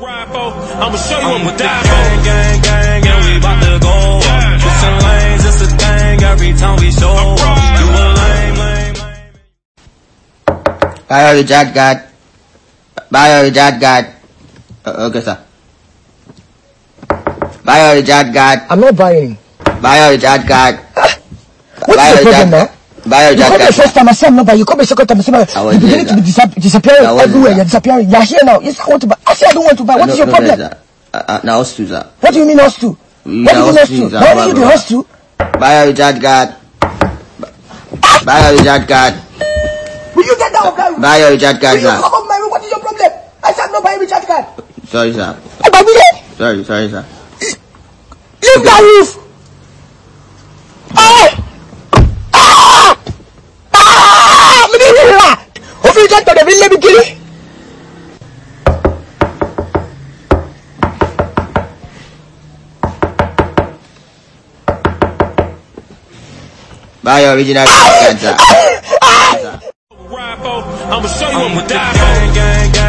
ride for. I'ma show you what we die Gang, gang, gang, and we bout to go up. Switching lanes, it's a thing every time we show up. You a lame, lame, lame. Buy all the jet guard. Buy all the jet guard. Uh, okay, sir. Buy all the jet guard. I'm not buying. Buy all the jet guard. What Buy is all the the problem, man? Bio You come the first time I said nobody. You come the second time I said nobody. You beginning to be disappearing everywhere. You're disappearing. You're here now. You want to buy. I say I don't want to buy. What is your problem? Now us too, sir. What do you mean us too? What do you mean us too? Do you do us too? Bio Jack God. Bio Jack God. Will you get down, Bio? Bio Jack God. Will you come on, Mary? What is your problem? I said no buy Richard card. Sorry, sir. Sorry, sorry, sir. Leave the roof. Tọ̀dọ̀ mi lé mi kiri. Buy your original ah! jet ah! ah! ride. I'ma show you I'm what we with the die gang, for. gang,